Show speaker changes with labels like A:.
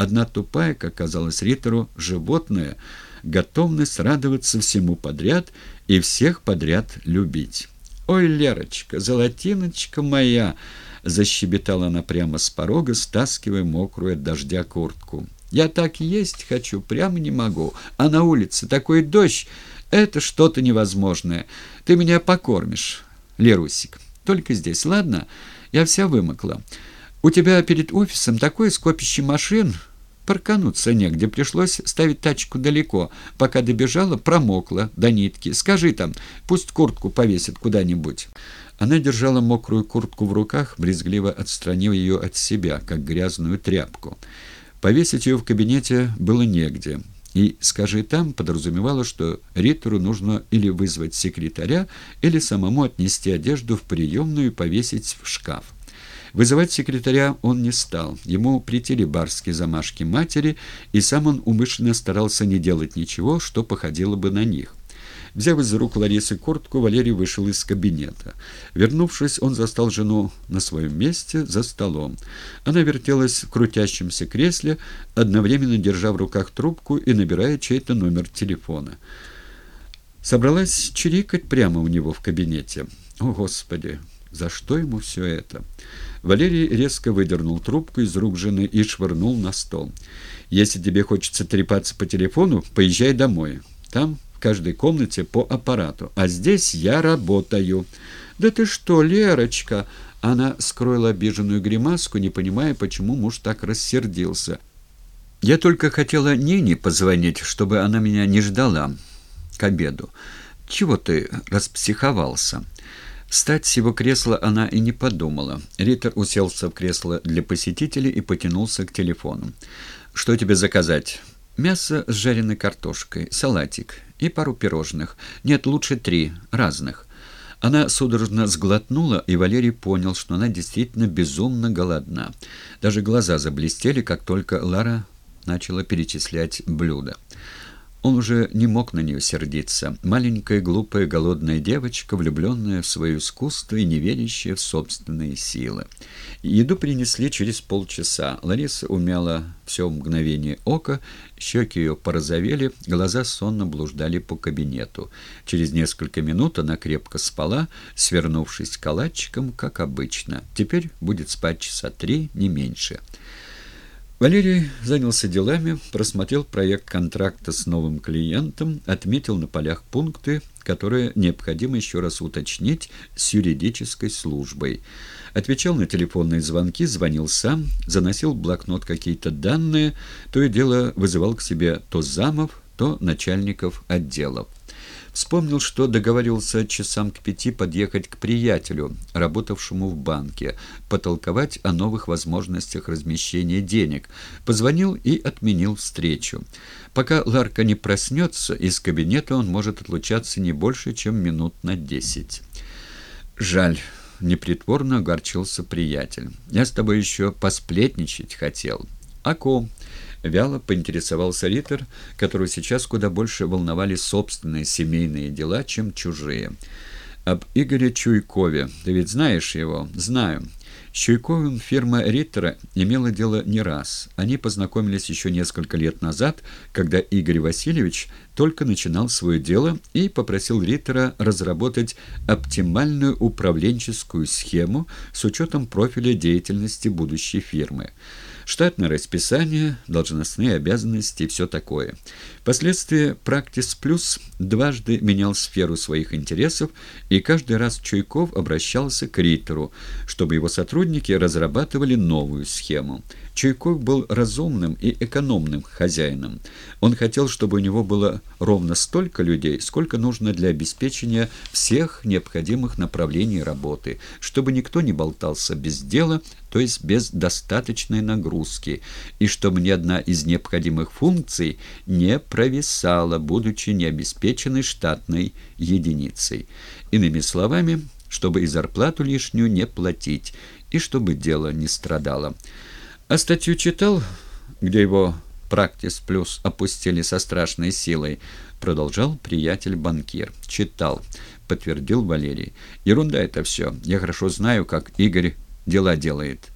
A: Одна тупая, как казалось Риттеру, животное, готовность радоваться всему подряд и всех подряд любить. «Ой, Лерочка, золотиночка моя!» — защебетала она прямо с порога, стаскивая мокрую от дождя куртку. «Я так есть хочу, прямо не могу. А на улице такой дождь, это что-то невозможное. Ты меня покормишь, Лерусик. Только здесь, ладно? Я вся вымокла. У тебя перед офисом такое скопище машин...» Паркануться негде, пришлось ставить тачку далеко. Пока добежала, промокла до нитки. Скажи там, пусть куртку повесит куда-нибудь». Она держала мокрую куртку в руках, брезгливо отстранив ее от себя, как грязную тряпку. Повесить ее в кабинете было негде. И «скажи там» подразумевало, что Риттеру нужно или вызвать секретаря, или самому отнести одежду в приемную и повесить в шкаф. Вызывать секретаря он не стал. Ему претели барские замашки матери, и сам он умышленно старался не делать ничего, что походило бы на них. Взяв из рук Ларисы куртку, Валерий вышел из кабинета. Вернувшись, он застал жену на своем месте за столом. Она вертелась в крутящемся кресле, одновременно держа в руках трубку и набирая чей-то номер телефона. Собралась чирикать прямо у него в кабинете. «О, Господи! За что ему все это?» Валерий резко выдернул трубку из рук жены и швырнул на стол. «Если тебе хочется трепаться по телефону, поезжай домой. Там в каждой комнате по аппарату. А здесь я работаю». «Да ты что, Лерочка?» Она скроила обиженную гримаску, не понимая, почему муж так рассердился. «Я только хотела Нине позвонить, чтобы она меня не ждала к обеду. Чего ты распсиховался?» Встать с его кресла она и не подумала. Риттер уселся в кресло для посетителей и потянулся к телефону. «Что тебе заказать?» «Мясо с жареной картошкой, салатик и пару пирожных. Нет, лучше три, разных». Она судорожно сглотнула, и Валерий понял, что она действительно безумно голодна. Даже глаза заблестели, как только Лара начала перечислять блюда. Он уже не мог на нее сердиться. Маленькая, глупая, голодная девочка, влюбленная в свое искусство и не верящая в собственные силы. Еду принесли через полчаса. Лариса умяла все мгновение ока, щеки ее порозовели, глаза сонно блуждали по кабинету. Через несколько минут она крепко спала, свернувшись калачиком, как обычно. Теперь будет спать часа три, не меньше. Валерий занялся делами, просмотрел проект контракта с новым клиентом, отметил на полях пункты, которые необходимо еще раз уточнить с юридической службой. Отвечал на телефонные звонки, звонил сам, заносил в блокнот какие-то данные, то и дело вызывал к себе то замов, то начальников отделов. Вспомнил, что договаривался часам к пяти подъехать к приятелю, работавшему в банке, потолковать о новых возможностях размещения денег. Позвонил и отменил встречу. Пока Ларка не проснется, из кабинета он может отлучаться не больше, чем минут на десять. «Жаль». — непритворно огорчился приятель. «Я с тобой еще посплетничать хотел». «О ком?» Вяло поинтересовался Риттер, которого сейчас куда больше волновали собственные семейные дела, чем чужие. «Об Игоре Чуйкове. Ты ведь знаешь его?» «Знаю». С Чуйковым фирма Риттера имела дело не раз. Они познакомились еще несколько лет назад, когда Игорь Васильевич только начинал свое дело и попросил Риттера разработать оптимальную управленческую схему с учетом профиля деятельности будущей фирмы штатное расписание, должностные обязанности и все такое. Впоследствии «Практис Плюс» дважды менял сферу своих интересов, и каждый раз Чуйков обращался к Риттеру, чтобы его сотрудники разрабатывали новую схему. Чуйков был разумным и экономным хозяином. Он хотел, чтобы у него было ровно столько людей, сколько нужно для обеспечения всех необходимых направлений работы, чтобы никто не болтался без дела, то есть без достаточной нагрузки, и чтобы ни одна из необходимых функций не провисала, будучи необеспеченной штатной единицей. Иными словами, чтобы и зарплату лишнюю не платить, и чтобы дело не страдало. А статью читал, где его «Практис плюс» опустили со страшной силой, продолжал приятель-банкир. «Читал», — подтвердил Валерий. «Ерунда это все. Я хорошо знаю, как Игорь дела делает».